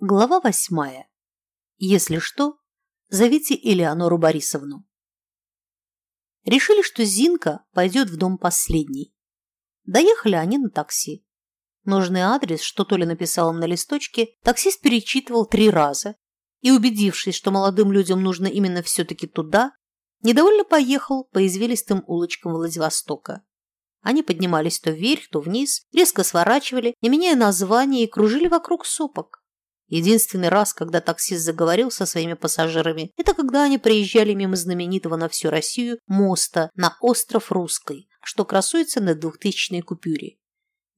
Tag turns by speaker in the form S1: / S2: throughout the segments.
S1: Глава восьмая. Если что, зовите Элеонору Борисовну. Решили, что Зинка пойдет в дом последней. Доехали они на такси. Нужный адрес, что Толя написал им на листочке, таксист перечитывал три раза и, убедившись, что молодым людям нужно именно все-таки туда, недовольно поехал по извилистым улочкам Владивостока. Они поднимались то вверх, то вниз, резко сворачивали, не меняя названия, и кружили вокруг сопок. Единственный раз, когда таксист заговорил со своими пассажирами, это когда они приезжали мимо знаменитого на всю Россию моста на остров Русской, что красуется на двухтысячной купюре.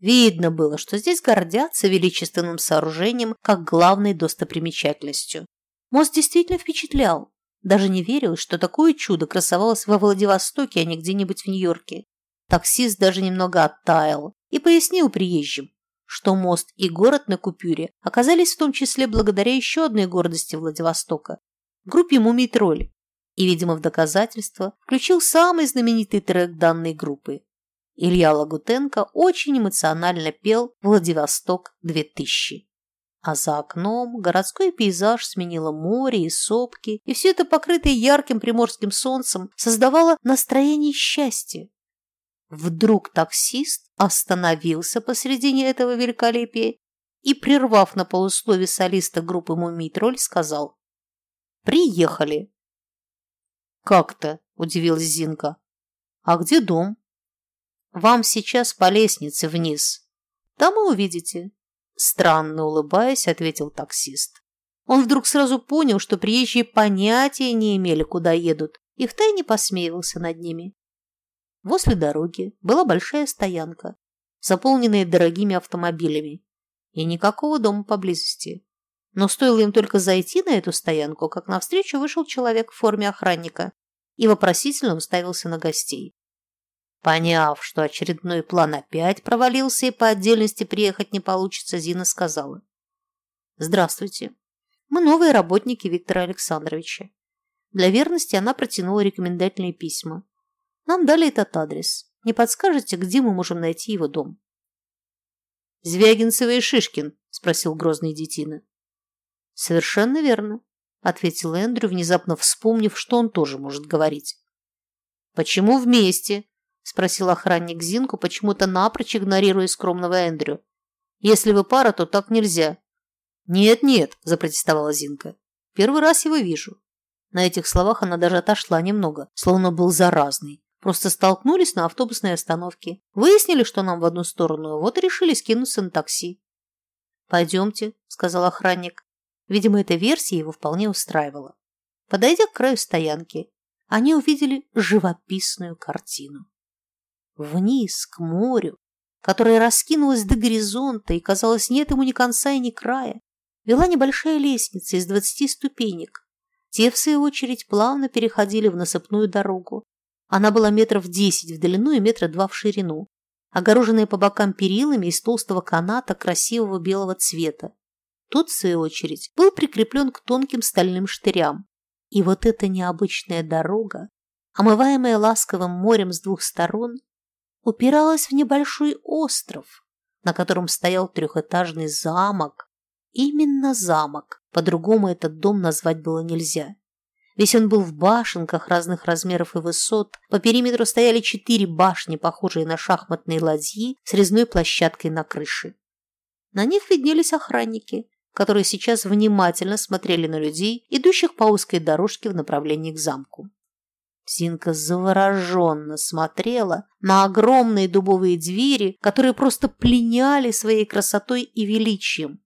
S1: Видно было, что здесь гордятся величественным сооружением как главной достопримечательностью. Мост действительно впечатлял. Даже не верилось, что такое чудо красовалось во Владивостоке, а не где-нибудь в Нью-Йорке. Таксист даже немного оттаял и пояснил приезжим, что мост и город на купюре оказались в том числе благодаря еще одной гордости Владивостока – группе «Мумий-тролль». И, видимо, в доказательство включил самый знаменитый трек данной группы. Илья Лагутенко очень эмоционально пел «Владивосток-2000». А за окном городской пейзаж сменило море и сопки, и все это, покрытое ярким приморским солнцем, создавало настроение счастья. Вдруг таксист остановился посредине этого великолепия и, прервав на полуслове солиста группы «Мумий-тролль», сказал «Приехали». «Как-то?» – удивилась Зинка. «А где дом?» «Вам сейчас по лестнице вниз. Там и увидите». Странно улыбаясь, ответил таксист. Он вдруг сразу понял, что приезжие понятия не имели, куда едут, и втайне посмеивался над ними. Возле дороги была большая стоянка, заполненная дорогими автомобилями, и никакого дома поблизости. Но стоило им только зайти на эту стоянку, как навстречу вышел человек в форме охранника и вопросительно уставился на гостей. Поняв, что очередной план опять провалился и по отдельности приехать не получится, Зина сказала. «Здравствуйте. Мы новые работники Виктора Александровича». Для верности она протянула рекомендательные письма. Нам дали этот адрес. Не подскажете, где мы можем найти его дом?» «Звягинцева и Шишкин?» – спросил грозный детина. «Совершенно верно», – ответил Эндрю, внезапно вспомнив, что он тоже может говорить. «Почему вместе?» – спросил охранник Зинку, почему-то напрочь игнорируя скромного Эндрю. «Если вы пара, то так нельзя». «Нет-нет», – запротестовала Зинка. «Первый раз его вижу». На этих словах она даже отошла немного, словно был заразный. Просто столкнулись на автобусной остановке. Выяснили, что нам в одну сторону, вот и решили скинуться на такси. «Пойдемте», — сказал охранник. Видимо, эта версия его вполне устраивала. Подойдя к краю стоянки, они увидели живописную картину. Вниз, к морю, которое раскинулось до горизонта и, казалось, нет ему ни конца и ни края, вела небольшая лестница из двадцати ступенек. Те, в свою очередь, плавно переходили в насыпную дорогу, она была метров десять в длину и метра два в ширину, огороженная по бокам перилами из толстого каната красивого белого цвета. Тот, в свою очередь, был прикреплен к тонким стальным штырям. И вот эта необычная дорога, омываемая ласковым морем с двух сторон, упиралась в небольшой остров, на котором стоял трехэтажный замок. Именно замок, по-другому этот дом назвать было нельзя. Весь он был в башенках разных размеров и высот. По периметру стояли четыре башни, похожие на шахматные ладьи с резной площадкой на крыше. На них виднелись охранники, которые сейчас внимательно смотрели на людей, идущих по узкой дорожке в направлении к замку. Зинка завороженно смотрела на огромные дубовые двери, которые просто пленяли своей красотой и величием.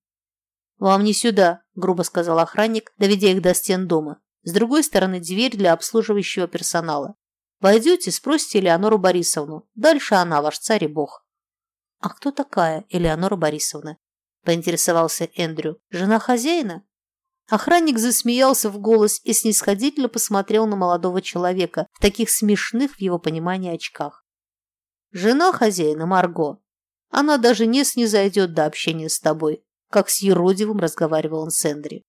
S1: «Вам не сюда», — грубо сказал охранник, доведя их до стен дома. С другой стороны дверь для обслуживающего персонала. Войдете, спросите Элеонору Борисовну. Дальше она, ваш царь и бог. А кто такая Элеонора Борисовна? Поинтересовался Эндрю. Жена хозяина? Охранник засмеялся в голос и снисходительно посмотрел на молодого человека в таких смешных в его понимании очках. Жена хозяина Марго. Она даже не снизойдет до общения с тобой, как с юродивым разговаривал он с Эндри.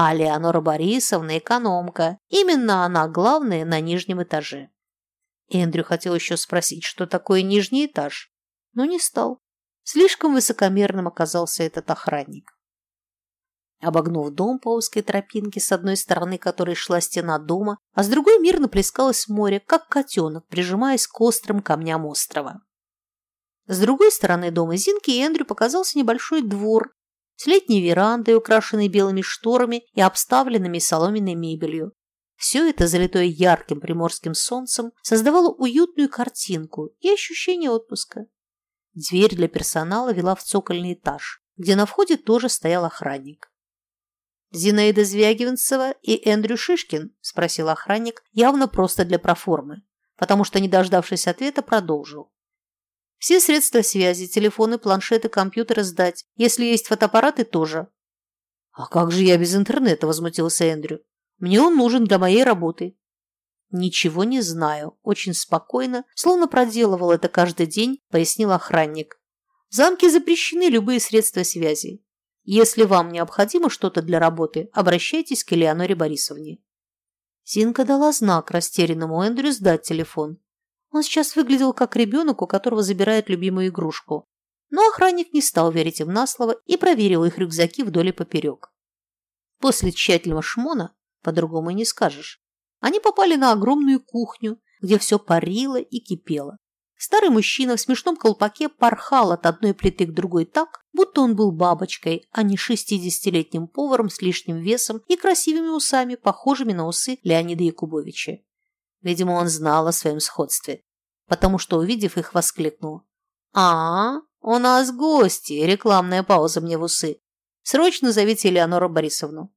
S1: А Леонора Борисовна – экономка. Именно она главная на нижнем этаже. Эндрю хотел еще спросить, что такое нижний этаж, но не стал. Слишком высокомерным оказался этот охранник. Обогнув дом по узкой тропинке, с одной стороны которой шла стена дома, а с другой мирно плескалось море, как котенок, прижимаясь к острым камням острова. С другой стороны дома Зинки Эндрю показался небольшой двор с летней верандой, украшенной белыми шторами и обставленными соломенной мебелью. Все это, залитое ярким приморским солнцем, создавало уютную картинку и ощущение отпуска. Дверь для персонала вела в цокольный этаж, где на входе тоже стоял охранник. «Зинаида Звягивенцева и Эндрю Шишкин?» – спросил охранник, явно просто для проформы, потому что, не дождавшись ответа, продолжил. «Все средства связи, телефоны, планшеты, компьютеры сдать. Если есть фотоаппараты, тоже». «А как же я без интернета?» – возмутился Эндрю. «Мне он нужен для моей работы». «Ничего не знаю», – очень спокойно, словно проделывал это каждый день, пояснил охранник. «В замке запрещены любые средства связи. Если вам необходимо что-то для работы, обращайтесь к Элеоноре Борисовне». Зинка дала знак растерянному Эндрю сдать телефон. Он сейчас выглядел как ребенок, у которого забирают любимую игрушку. Но охранник не стал верить им на слово и проверил их рюкзаки вдоль и поперек. После тщательного шмона, по-другому и не скажешь, они попали на огромную кухню, где все парило и кипело. Старый мужчина в смешном колпаке порхал от одной плиты к другой так, будто он был бабочкой, а не шестидесятилетним поваром с лишним весом и красивыми усами, похожими на усы Леонида Якубовича. Видимо, он знал о своем сходстве, потому что, увидев их, воскликнул. «А, у нас гости! Рекламная пауза мне в усы! Срочно зовите Элеонору Борисовну!»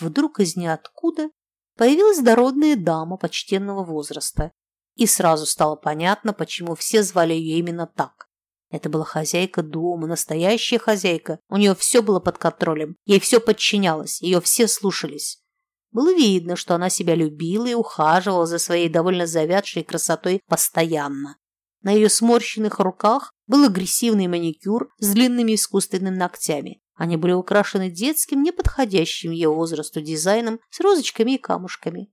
S1: Вдруг из ниоткуда появилась дородная дама почтенного возраста и сразу стало понятно, почему все звали ее именно так. Это была хозяйка дома, настоящая хозяйка. У нее все было под контролем, ей все подчинялось, ее все слушались. Было видно, что она себя любила и ухаживала за своей довольно завядшей красотой постоянно. На ее сморщенных руках был агрессивный маникюр с длинными искусственными ногтями. Они были украшены детским, неподходящим ее возрасту дизайном с розочками и камушками.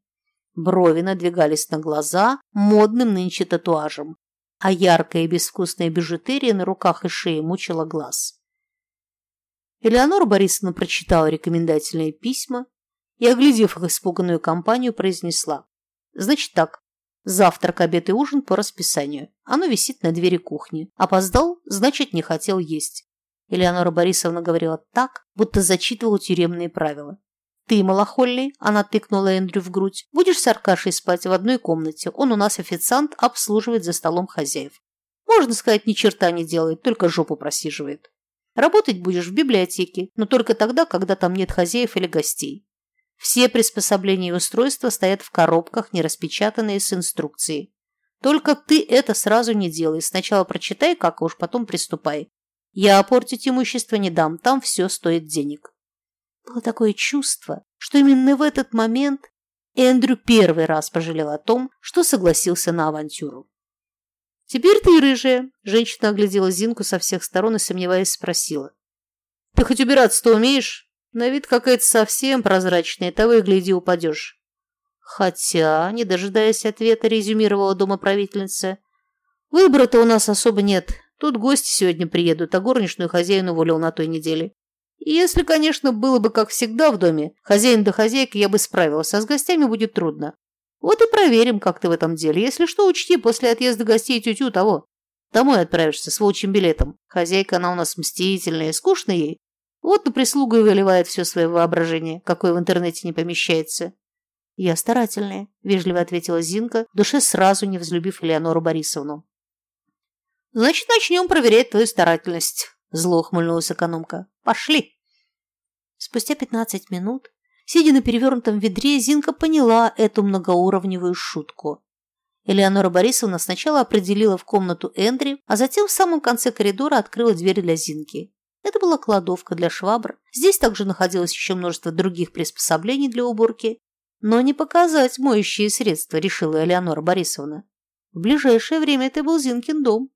S1: Брови надвигались на глаза модным нынче татуажем, а яркая и безвкусная бижутерия на руках и шее мучила глаз. Элеонора Борисовна прочитала рекомендательные письма и, оглядев их испуганную компанию, произнесла. «Значит так, завтрак, обед и ужин по расписанию. Оно висит на двери кухни. Опоздал, значит, не хотел есть». Элеонора Борисовна говорила так, будто зачитывала тюремные правила. «Ты, малохольный», – она тыкнула Эндрю в грудь, – «будешь с Аркашей спать в одной комнате. Он у нас официант, обслуживает за столом хозяев. Можно сказать, ни черта не делает, только жопу просиживает. Работать будешь в библиотеке, но только тогда, когда там нет хозяев или гостей. Все приспособления и устройства стоят в коробках, не распечатанные с инструкцией. Только ты это сразу не делай. Сначала прочитай, как, а уж потом приступай. Я опортить имущество не дам, там все стоит денег. Было такое чувство, что именно в этот момент Эндрю первый раз пожалел о том, что согласился на авантюру. «Теперь ты, рыжая!» – женщина оглядела Зинку со всех сторон и, сомневаясь, спросила. «Ты хоть убираться-то умеешь? На вид какая-то совсем прозрачная, того и гляди упадешь». «Хотя», – не дожидаясь ответа, резюмировала домоправительница, «выбора-то у нас особо нет. Тут гости сегодня приедут, а горничную хозяину уволил на той неделе. Если, конечно, было бы как всегда в доме, хозяин да хозяйка, я бы справилась, а с гостями будет трудно. Вот и проверим, как ты в этом деле. Если что, учти, после отъезда гостей тютю того. Домой отправишься с волчьим билетом. Хозяйка, она у нас мстительная, скучно ей. Вот на прислугу и выливает все свое воображение, какое в интернете не помещается. «Я старательная», – вежливо ответила Зинка, в душе сразу не взлюбив Элеонору Борисовну. «Значит, начнем проверять твою старательность», – зло ухмыльнулась экономка. «Пошли!» Спустя пятнадцать минут, сидя на перевернутом ведре, Зинка поняла эту многоуровневую шутку. Элеонора Борисовна сначала определила в комнату Эндри, а затем в самом конце коридора открыла дверь для Зинки. Это была кладовка для швабр. Здесь также находилось еще множество других приспособлений для уборки. Но не показать моющие средства, решила Элеонора Борисовна. В ближайшее время это был Зинкин дом.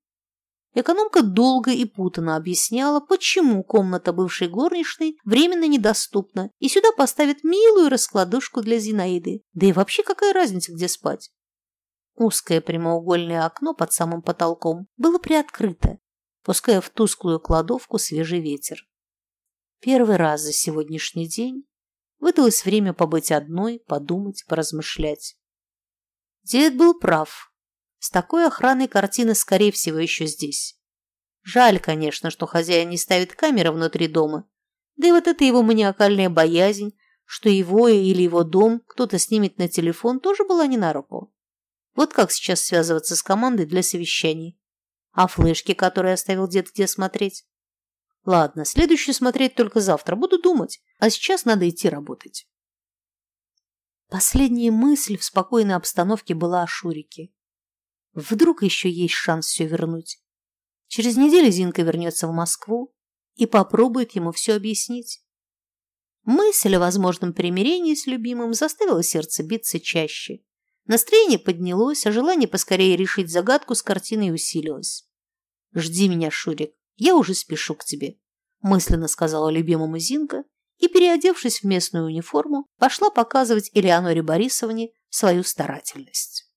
S1: Экономка долго и путанно объясняла, почему комната бывшей горничной временно недоступна, и сюда поставят милую раскладушку для Зинаиды. Да и вообще какая разница, где спать? Узкое прямоугольное окно под самым потолком было приоткрыто, пуская в тусклую кладовку свежий ветер. Первый раз за сегодняшний день выдалось время побыть одной, подумать, поразмышлять. Дед был прав. С такой охраной картина, скорее всего, еще здесь. Жаль, конечно, что хозяин не ставит камеры внутри дома. Да и вот эта его маниакальная боязнь, что его или его дом кто-то снимет на телефон, тоже была не на руку. Вот как сейчас связываться с командой для совещаний. А флешки, которые оставил дед, где смотреть? Ладно, следующую смотреть только завтра. Буду думать. А сейчас надо идти работать. Последняя мысль в спокойной обстановке была о Шурике. Вдруг еще есть шанс все вернуть. Через неделю Зинка вернется в Москву и попробует ему все объяснить. Мысль о возможном примирении с любимым заставила сердце биться чаще. Настроение поднялось, а желание поскорее решить загадку с картиной усилилось. «Жди меня, Шурик, я уже спешу к тебе», – мысленно сказала любимому Зинка и, переодевшись в местную униформу, пошла показывать Элеоноре Борисовне свою старательность.